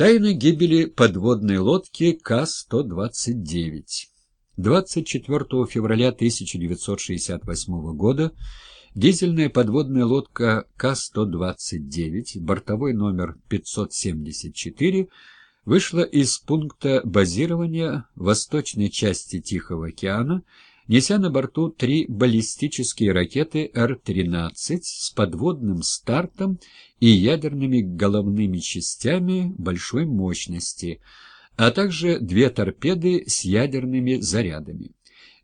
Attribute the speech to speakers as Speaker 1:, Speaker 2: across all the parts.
Speaker 1: Тайна гибели подводной лодки К-129. 24 февраля 1968 года дизельная подводная лодка К-129, бортовой номер 574, вышла из пункта базирования в восточной части Тихого океана неся на борту три баллистические ракеты Р-13 с подводным стартом и ядерными головными частями большой мощности, а также две торпеды с ядерными зарядами.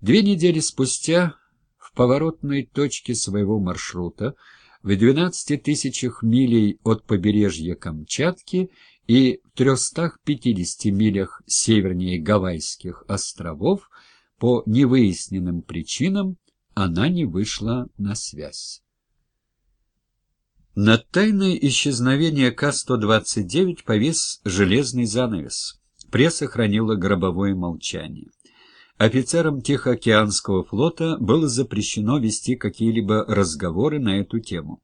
Speaker 1: Две недели спустя в поворотной точке своего маршрута в 12 тысячах милей от побережья Камчатки и в 350 милях севернее Гавайских островов по невыясненным причинам она не вышла на связь. Над тайной исчезновения К-129 повис железный занавес. Пресса хранила гробовое молчание. Офицерам Тихоокеанского флота было запрещено вести какие-либо разговоры на эту тему.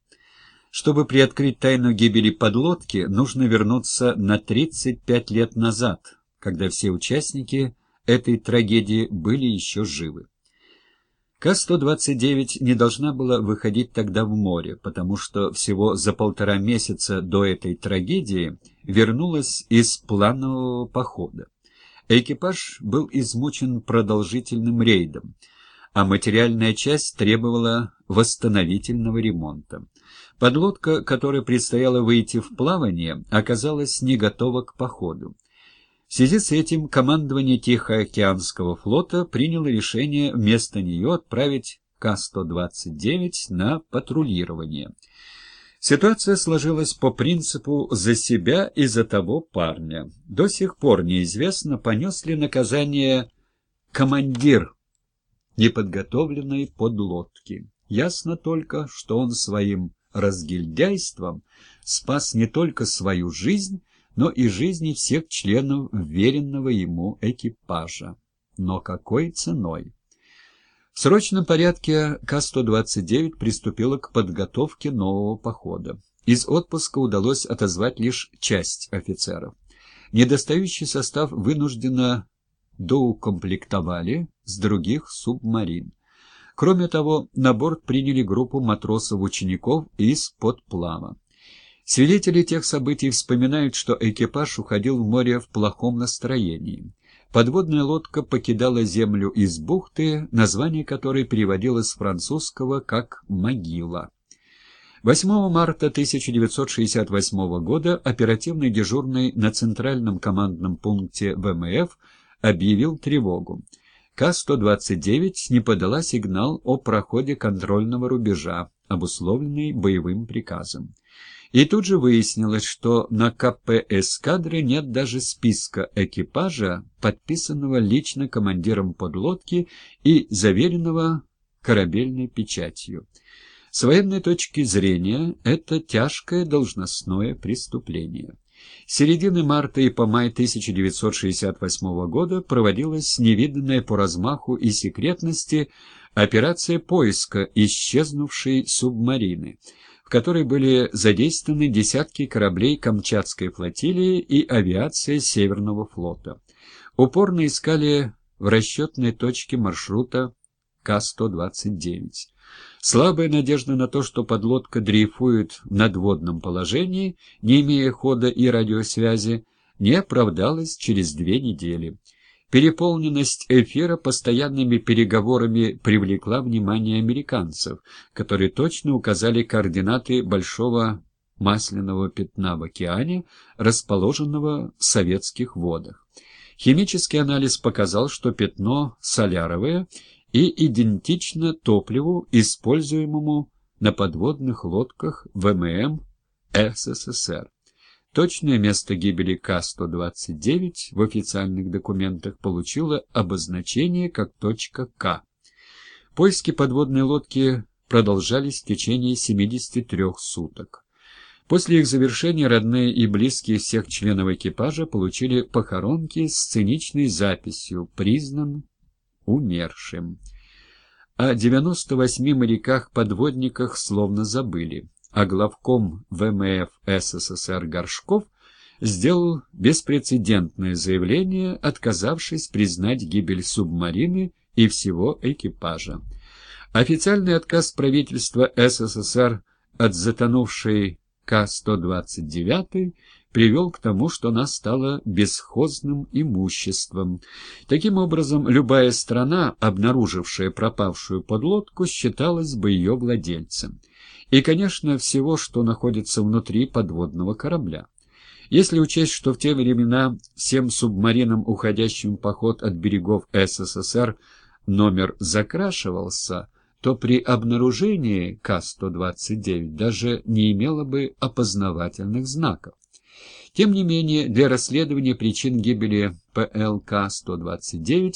Speaker 1: Чтобы приоткрыть тайну гибели подлодки, нужно вернуться на 35 лет назад, когда все участники этой трагедии были еще живы. К-129 не должна была выходить тогда в море, потому что всего за полтора месяца до этой трагедии вернулась из планового похода. Экипаж был измучен продолжительным рейдом, а материальная часть требовала восстановительного ремонта. Подлодка, которой предстояло выйти в плавание, оказалась не готова к походу. В связи с этим командование Тихоокеанского флота приняло решение вместо нее отправить К-129 на патрулирование. Ситуация сложилась по принципу «за себя и за того парня». До сих пор неизвестно, понес ли наказание командир неподготовленной подлодки. Ясно только, что он своим разгильдяйством спас не только свою жизнь, но и жизни всех членов веренного ему экипажа. Но какой ценой? В срочном порядке К-129 приступила к подготовке нового похода. Из отпуска удалось отозвать лишь часть офицеров. Недостающий состав вынужденно доукомплектовали с других субмарин. Кроме того, на борт приняли группу матросов-учеников из подплава. Свидетели тех событий вспоминают, что экипаж уходил в море в плохом настроении. Подводная лодка покидала землю из бухты, название которой переводилось с французского как «могила». 8 марта 1968 года оперативный дежурный на центральном командном пункте ВМФ объявил тревогу. К-129 не подала сигнал о проходе контрольного рубежа, обусловленный боевым приказом. И тут же выяснилось, что на КП эскадры нет даже списка экипажа, подписанного лично командиром подлодки и заверенного корабельной печатью. С военной точки зрения это тяжкое должностное преступление. С середины марта и по май 1968 года проводилась невиданная по размаху и секретности операция поиска исчезнувшей субмарины – которой были задействованы десятки кораблей Камчатской флотилии и авиация Северного флота. Упорно искали в расчетной точке маршрута К-129. Слабая надежда на то, что подлодка дрейфует в надводном положении, не имея хода и радиосвязи, не оправдалась через две недели. Переполненность эфира постоянными переговорами привлекла внимание американцев, которые точно указали координаты большого масляного пятна в океане, расположенного в советских водах. Химический анализ показал, что пятно соляровое и идентично топливу, используемому на подводных лодках ВММ СССР. Точное место гибели К-129 в официальных документах получило обозначение как точка К. Поиски подводной лодки продолжались в течение 73 суток. После их завершения родные и близкие всех членов экипажа получили похоронки с циничной записью «Признан умершим». О 98 моряках-подводниках словно забыли а главком ВМФ СССР Горшков сделал беспрецедентное заявление, отказавшись признать гибель субмарины и всего экипажа. Официальный отказ правительства СССР от затонувшей К-129 привел к тому, что она стала бесхозным имуществом. Таким образом, любая страна, обнаружившая пропавшую подлодку, считалась бы ее владельцем. И, конечно, всего, что находится внутри подводного корабля. Если учесть, что в те времена всем субмаринам, уходящим в поход от берегов СССР, номер закрашивался, то при обнаружении К-129 даже не имело бы опознавательных знаков. Тем не менее, для расследования причин гибели ПЛК-129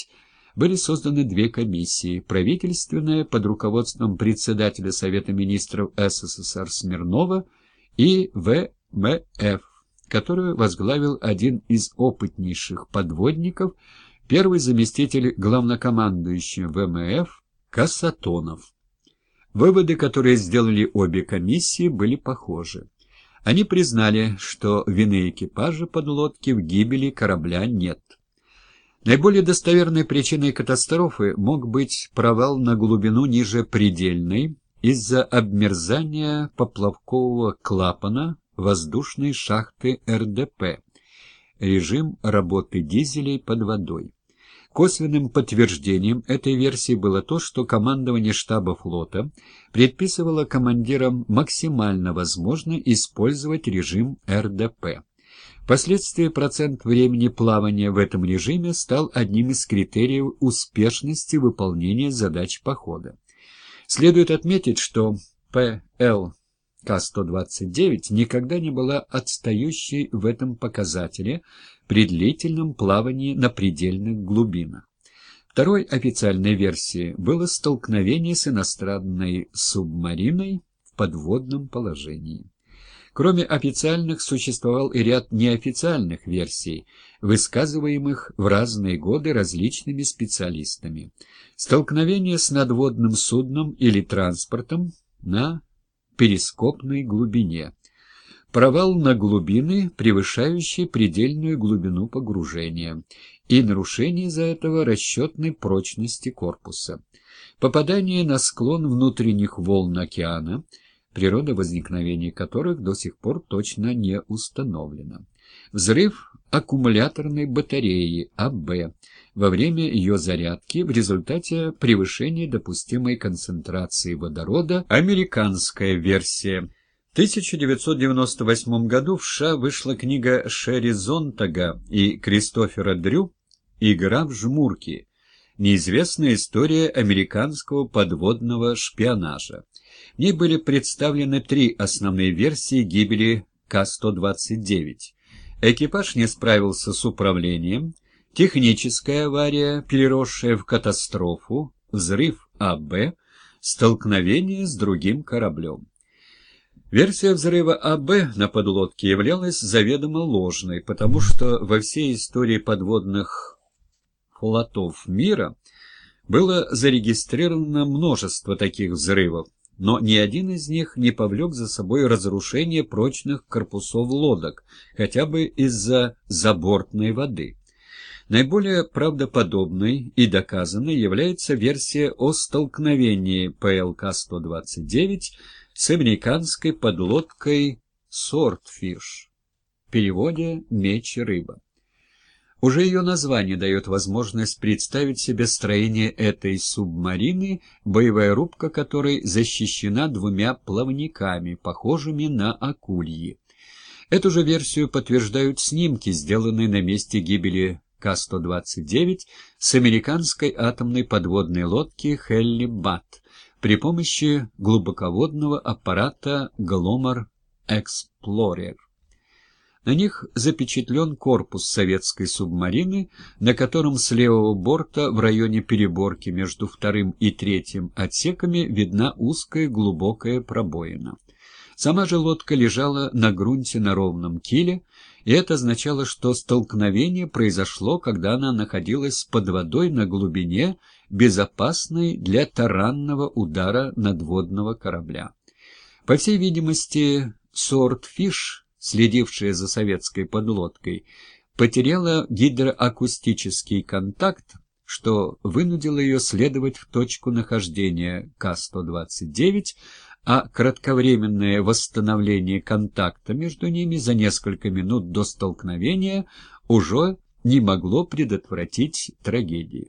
Speaker 1: были созданы две комиссии. Правительственная под руководством председателя Совета министров СССР Смирнова и ВМФ, которую возглавил один из опытнейших подводников, первый заместитель главнокомандующего ВМФ Касатонов. Выводы, которые сделали обе комиссии, были похожи. Они признали, что вины экипажа подлодки в гибели корабля нет. Наиболее достоверной причиной катастрофы мог быть провал на глубину ниже предельной из-за обмерзания поплавкового клапана воздушной шахты РДП, режим работы дизелей под водой. Косвенным подтверждением этой версии было то, что командование штаба флота предписывало командирам максимально возможно использовать режим РДП. Впоследствии процент времени плавания в этом режиме стал одним из критериев успешности выполнения задач похода. Следует отметить, что ПЛ К-129 никогда не была отстающей в этом показателе при длительном плавании на предельных глубинах. Второй официальной версией было столкновение с иностранной субмариной в подводном положении. Кроме официальных, существовал и ряд неофициальных версий, высказываемых в разные годы различными специалистами. Столкновение с надводным судном или транспортом на перископной глубине – провал на глубины, превышающие предельную глубину погружения, и нарушение из-за этого расчетной прочности корпуса. Попадание на склон внутренних волн океана, природа возникновения которых до сих пор точно не установлена. Взрыв аккумуляторной батареи АБ во время ее зарядки в результате превышения допустимой концентрации водорода американская версия 1998 году в США вышла книга Шерри Зонтага и Кристофера Дрю «Игра в жмурки. Неизвестная история американского подводного шпионажа». В ней были представлены три основные версии гибели К-129. Экипаж не справился с управлением, техническая авария, переросшая в катастрофу, взрыв АБ, столкновение с другим кораблем. Версия взрыва АБ на подлодке являлась заведомо ложной, потому что во всей истории подводных флотов мира было зарегистрировано множество таких взрывов, но ни один из них не повлек за собой разрушение прочных корпусов лодок, хотя бы из-за забортной воды. Наиболее правдоподобной и доказанной является версия о столкновении ПЛК-129 с американской подлодкой «Сортфиш» в переводе «Меч рыба». Уже ее название дает возможность представить себе строение этой субмарины, боевая рубка которой защищена двумя плавниками, похожими на акульи. Эту же версию подтверждают снимки, сделанные на месте гибели К-129 с американской атомной подводной лодки «Хелли Бат», при помощи глубоководного аппарата «Гломар Эксплорер». На них запечатлен корпус советской субмарины, на котором с левого борта в районе переборки между вторым и третьим отсеками видна узкая глубокая пробоина. Сама же лодка лежала на грунте на ровном киле, и это означало, что столкновение произошло, когда она находилась под водой на глубине, безопасной для таранного удара надводного корабля. По всей видимости, Сортфиш следившая за советской подлодкой, потеряла гидроакустический контакт, что вынудило ее следовать в точку нахождения К-129, а кратковременное восстановление контакта между ними за несколько минут до столкновения уже не могло предотвратить трагедии.